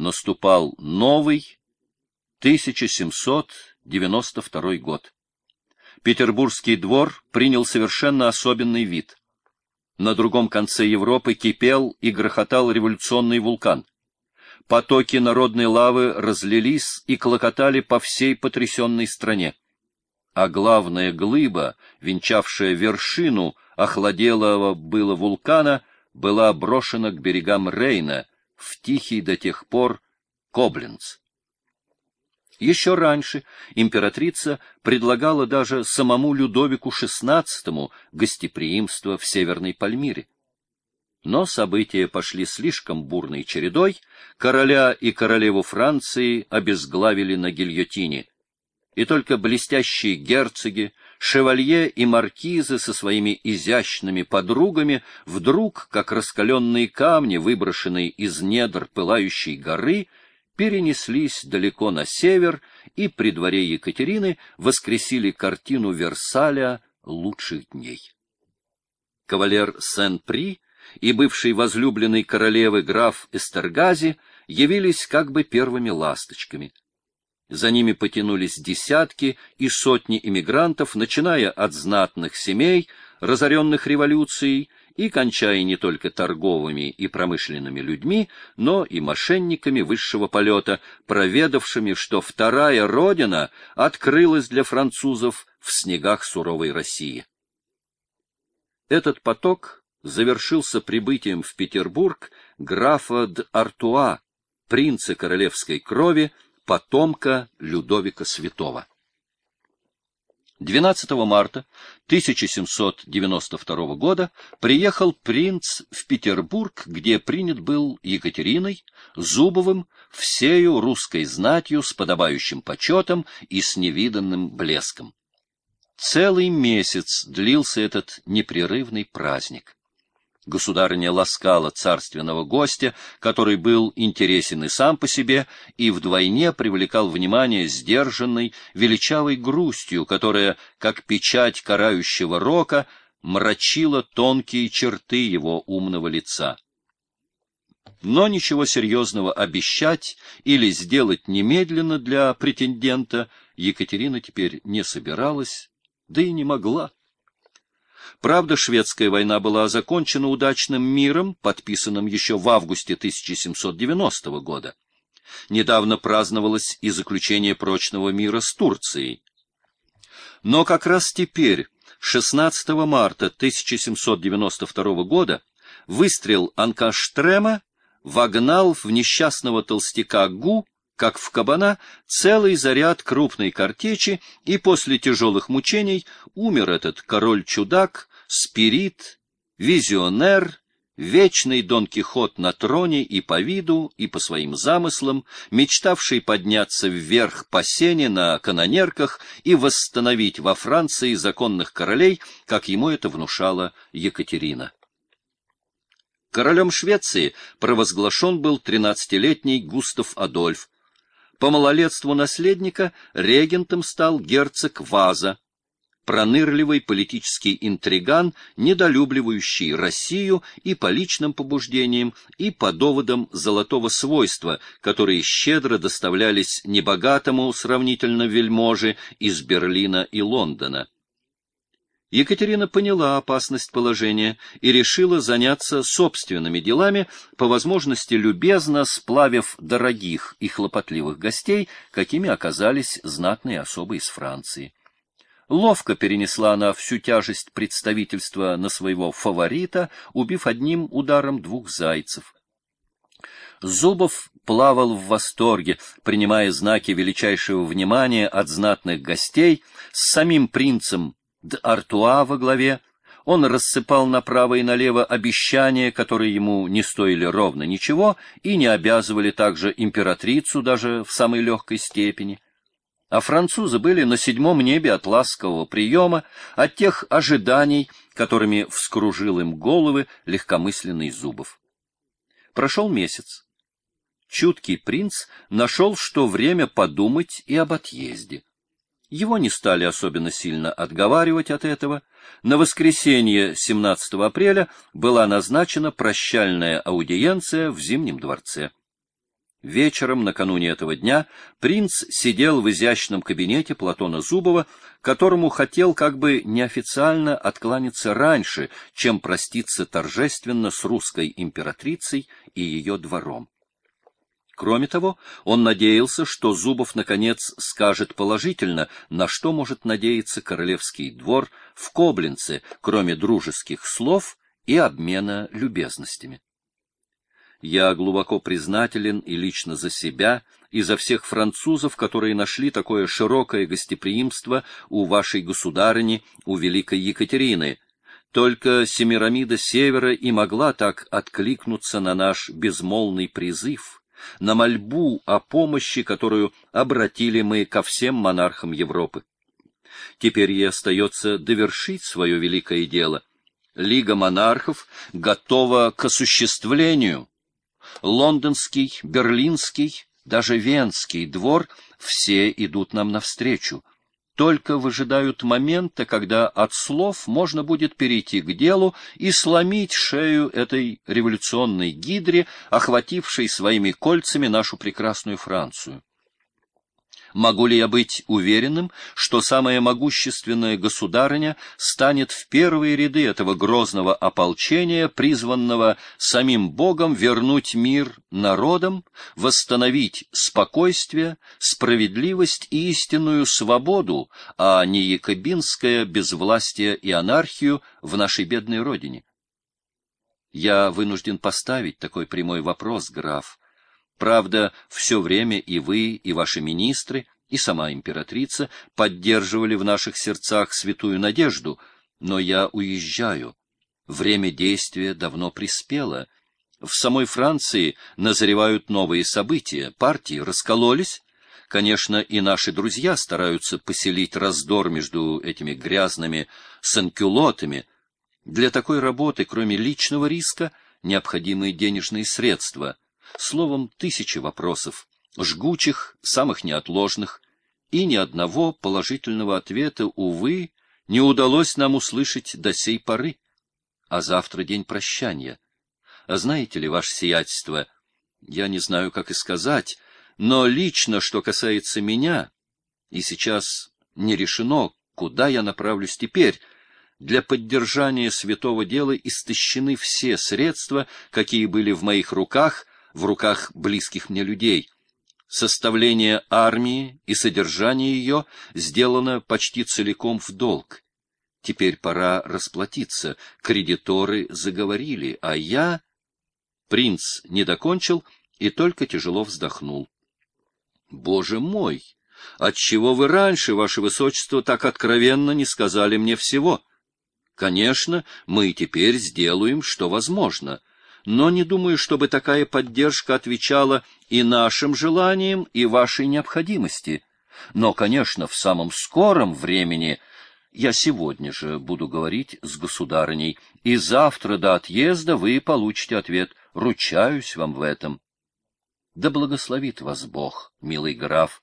наступал новый 1792 год. Петербургский двор принял совершенно особенный вид. На другом конце Европы кипел и грохотал революционный вулкан. Потоки народной лавы разлились и клокотали по всей потрясенной стране. А главная глыба, венчавшая вершину охладелого было вулкана, была брошена к берегам Рейна, в тихий до тех пор Кобленц. Еще раньше императрица предлагала даже самому Людовику XVI гостеприимство в Северной Пальмире. Но события пошли слишком бурной чередой, короля и королеву Франции обезглавили на гильотине, и только блестящие герцоги, шевалье и маркизы со своими изящными подругами вдруг, как раскаленные камни, выброшенные из недр пылающей горы, перенеслись далеко на север и при дворе Екатерины воскресили картину Версаля лучших дней. Кавалер Сен-При и бывший возлюбленный королевы граф Эстергази явились как бы первыми ласточками. За ними потянулись десятки и сотни иммигрантов, начиная от знатных семей, разоренных революцией, и кончая не только торговыми и промышленными людьми, но и мошенниками высшего полета, проведавшими, что вторая родина открылась для французов в снегах суровой России. Этот поток завершился прибытием в Петербург графа д'Артуа, принца королевской крови, потомка Людовика Святого. 12 марта 1792 года приехал принц в Петербург, где принят был Екатериной, Зубовым, всею русской знатью с подобающим почетом и с невиданным блеском. Целый месяц длился этот непрерывный праздник. Государыня ласкала царственного гостя, который был интересен и сам по себе, и вдвойне привлекал внимание сдержанной, величавой грустью, которая, как печать карающего рока, мрачила тонкие черты его умного лица. Но ничего серьезного обещать или сделать немедленно для претендента Екатерина теперь не собиралась, да и не могла. Правда, шведская война была закончена удачным миром, подписанным еще в августе 1790 года. Недавно праздновалось и заключение прочного мира с Турцией. Но как раз теперь, 16 марта 1792 года, выстрел Анкаштрема вогнал в несчастного толстяка Гу как в кабана, целый заряд крупной картечи, и после тяжелых мучений умер этот король-чудак, спирит, визионер, вечный Дон Кихот на троне и по виду, и по своим замыслам, мечтавший подняться вверх по сене на канонерках и восстановить во Франции законных королей, как ему это внушала Екатерина. Королем Швеции провозглашен был тринадцатилетний Густав Адольф, по малолетству наследника регентом стал герцог Ваза, пронырливый политический интриган, недолюбливающий Россию и по личным побуждениям, и по доводам золотого свойства, которые щедро доставлялись небогатому сравнительно вельможе из Берлина и Лондона. Екатерина поняла опасность положения и решила заняться собственными делами, по возможности любезно сплавив дорогих и хлопотливых гостей, какими оказались знатные особы из Франции. Ловко перенесла она всю тяжесть представительства на своего фаворита, убив одним ударом двух зайцев. Зубов плавал в восторге, принимая знаки величайшего внимания от знатных гостей, с самим принцем Д'Артуа во главе, он рассыпал направо и налево обещания, которые ему не стоили ровно ничего и не обязывали также императрицу даже в самой легкой степени. А французы были на седьмом небе от ласкового приема, от тех ожиданий, которыми вскружил им головы легкомысленный Зубов. Прошел месяц. Чуткий принц нашел, что время подумать и об отъезде. Его не стали особенно сильно отговаривать от этого. На воскресенье 17 апреля была назначена прощальная аудиенция в Зимнем дворце. Вечером, накануне этого дня, принц сидел в изящном кабинете Платона Зубова, которому хотел как бы неофициально откланяться раньше, чем проститься торжественно с русской императрицей и ее двором. Кроме того, он надеялся, что Зубов, наконец, скажет положительно, на что может надеяться королевский двор в Коблинце, кроме дружеских слов и обмена любезностями. Я глубоко признателен и лично за себя, и за всех французов, которые нашли такое широкое гостеприимство у вашей государыни, у великой Екатерины. Только Семирамида Севера и могла так откликнуться на наш безмолвный призыв, на мольбу о помощи, которую обратили мы ко всем монархам Европы. Теперь ей остается довершить свое великое дело. Лига монархов готова к осуществлению лондонский, берлинский, даже венский двор все идут нам навстречу, только выжидают момента, когда от слов можно будет перейти к делу и сломить шею этой революционной гидре, охватившей своими кольцами нашу прекрасную Францию. Могу ли я быть уверенным, что самая могущественная государыня станет в первые ряды этого грозного ополчения, призванного самим Богом вернуть мир народам, восстановить спокойствие, справедливость и истинную свободу, а не якобинское безвластие и анархию в нашей бедной родине? Я вынужден поставить такой прямой вопрос, граф. Правда, все время и вы, и ваши министры, и сама императрица поддерживали в наших сердцах святую надежду, но я уезжаю. Время действия давно приспело. В самой Франции назревают новые события, партии раскололись. Конечно, и наши друзья стараются поселить раздор между этими грязными санкюлотами. Для такой работы, кроме личного риска, необходимы денежные средства — Словом, тысячи вопросов, жгучих, самых неотложных, и ни одного положительного ответа, увы, не удалось нам услышать до сей поры. А завтра день прощания. А знаете ли, ваше сиятельство, я не знаю, как и сказать, но лично, что касается меня, и сейчас не решено, куда я направлюсь теперь, для поддержания святого дела истощены все средства, какие были в моих руках, в руках близких мне людей. Составление армии и содержание ее сделано почти целиком в долг. Теперь пора расплатиться. Кредиторы заговорили, а я... Принц не докончил и только тяжело вздохнул. Боже мой! Отчего вы раньше, ваше высочество, так откровенно не сказали мне всего? Конечно, мы и теперь сделаем, что возможно — но не думаю, чтобы такая поддержка отвечала и нашим желаниям, и вашей необходимости. Но, конечно, в самом скором времени я сегодня же буду говорить с государыней, и завтра до отъезда вы получите ответ. Ручаюсь вам в этом. Да благословит вас Бог, милый граф.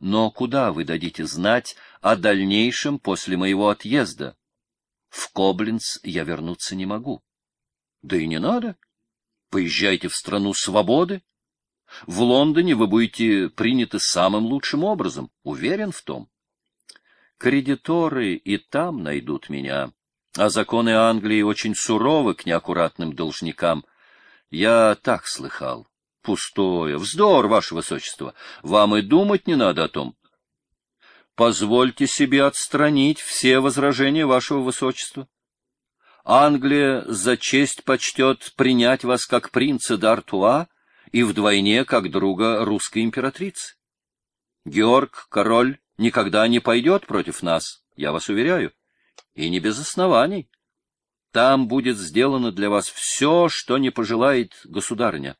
Но куда вы дадите знать о дальнейшем после моего отъезда? В Коблинц я вернуться не могу. Да и не надо. Поезжайте в страну свободы. В Лондоне вы будете приняты самым лучшим образом, уверен в том. Кредиторы и там найдут меня, а законы Англии очень суровы к неаккуратным должникам. Я так слыхал. Пустое, вздор, ваше высочество. Вам и думать не надо о том. Позвольте себе отстранить все возражения вашего высочества. Англия за честь почтет принять вас как принца d'Артуа и вдвойне как друга русской императрицы. Георг, король, никогда не пойдет против нас, я вас уверяю, и не без оснований. Там будет сделано для вас все, что не пожелает государыня.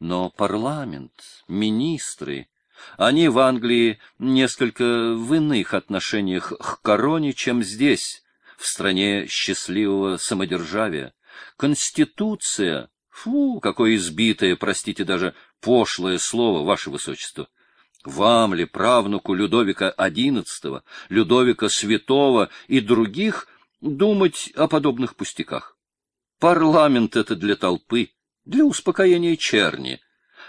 Но парламент, министры, они в Англии несколько в иных отношениях к короне, чем здесь, в стране счастливого самодержавия. Конституция, фу, какое избитое, простите, даже пошлое слово, ваше высочество. Вам ли, правнуку Людовика XI, Людовика Святого и других, думать о подобных пустяках? Парламент — это для толпы, для успокоения черни,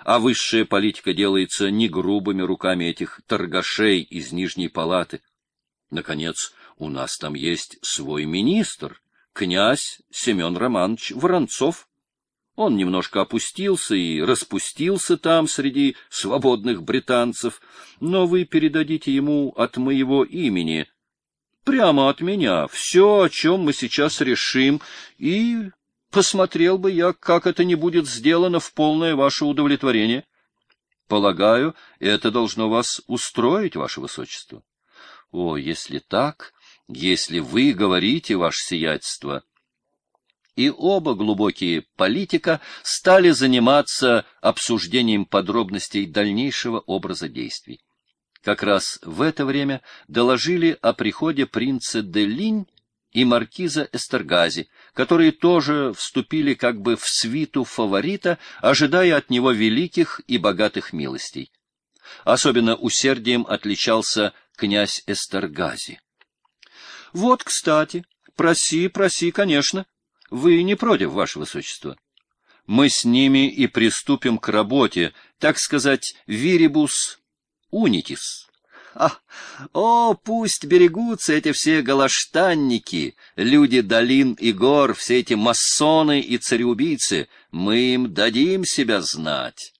а высшая политика делается не грубыми руками этих торгашей из Нижней Палаты. Наконец, у нас там есть свой министр, князь Семен Романович Воронцов. Он немножко опустился и распустился там среди свободных британцев, но вы передадите ему от моего имени, прямо от меня, все, о чем мы сейчас решим, и посмотрел бы я, как это не будет сделано в полное ваше удовлетворение. Полагаю, это должно вас устроить, ваше высочество. О, если так, если вы говорите, ваше сиятельство, и оба глубокие политика стали заниматься обсуждением подробностей дальнейшего образа действий. Как раз в это время доложили о приходе принца де Линь и маркиза Эстергази, которые тоже вступили как бы в свиту фаворита, ожидая от него великих и богатых милостей. Особенно усердием отличался князь Эстергази. — Вот, кстати, проси, проси, конечно, вы не против, ваше высочество? Мы с ними и приступим к работе, так сказать, вирибус унитис. А, о, пусть берегутся эти все галаштанники, люди долин и гор, все эти масоны и цареубийцы, мы им дадим себя знать.